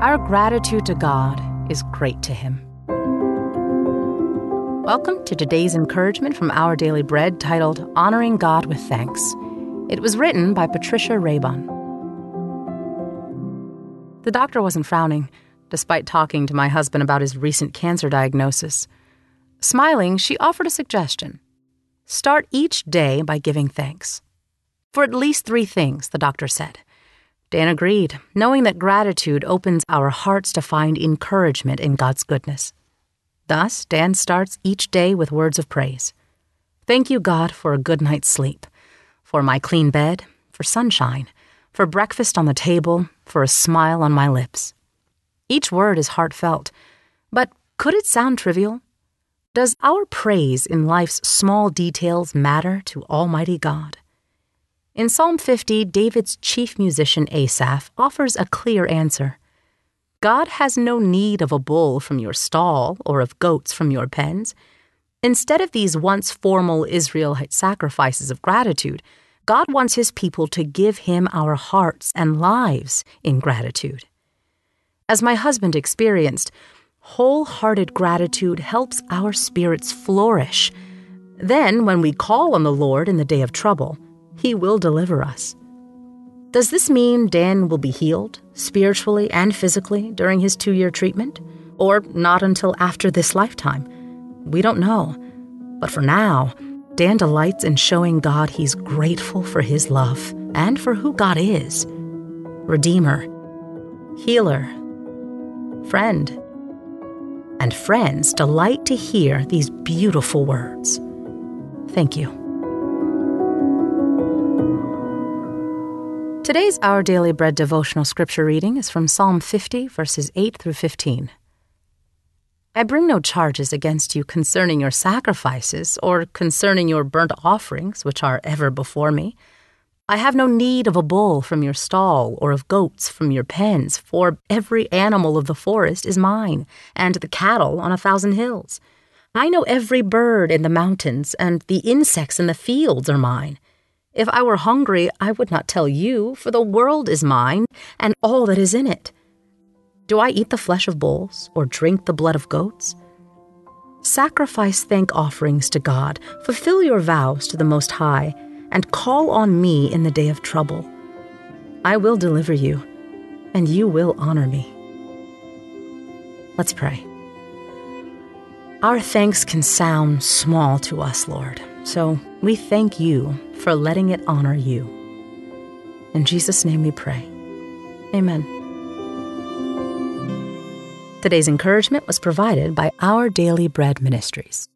Our gratitude to God is great to Him. Welcome to today's encouragement from Our Daily Bread titled Honoring God with Thanks. It was written by Patricia Raybon. The doctor wasn't frowning, despite talking to my husband about his recent cancer diagnosis. Smiling, she offered a suggestion start each day by giving thanks. For at least three things, the doctor said. Dan agreed, knowing that gratitude opens our hearts to find encouragement in God's goodness. Thus, Dan starts each day with words of praise. Thank you, God, for a good night's sleep, for my clean bed, for sunshine, for breakfast on the table, for a smile on my lips. Each word is heartfelt, but could it sound trivial? Does our praise in life's small details matter to Almighty God? In Psalm 50, David's chief musician Asaph offers a clear answer. God has no need of a bull from your stall or of goats from your pens. Instead of these once formal Israelite sacrifices of gratitude, God wants his people to give him our hearts and lives in gratitude. As my husband experienced, wholehearted gratitude helps our spirits flourish. Then, when we call on the Lord in the day of trouble, he will deliver us. Does this mean Dan will be healed, spiritually and physically, during his two year treatment? Or not until after this lifetime? We don't know. But for now, Dan delights in showing God he's grateful for his love and for who God is Redeemer, Healer, Friend. And friends delight to hear these beautiful words. Thank you. Today's Our Daily Bread devotional scripture reading is from Psalm 50, verses 8 through 15. I bring no charges against you concerning your sacrifices or concerning your burnt offerings, which are ever before me. I have no need of a bull from your stall or of goats from your pens, for every animal of the forest is mine, and the cattle on a thousand hills. I know every bird in the mountains, and the insects in the fields are mine. If I were hungry, I would not tell you, for the world is mine, and all that is in it. Do I eat the flesh of bulls, or drink the blood of goats? Sacrifice thank offerings to God, fulfill your vows to the Most High, and call on me in the day of trouble. I will deliver you, and you will honor me. Let's pray. Our thanks can sound small to us, Lord, so we thank you for letting it honor you. In Jesus' name we pray. Amen. Today's encouragement was provided by Our Daily Bread Ministries.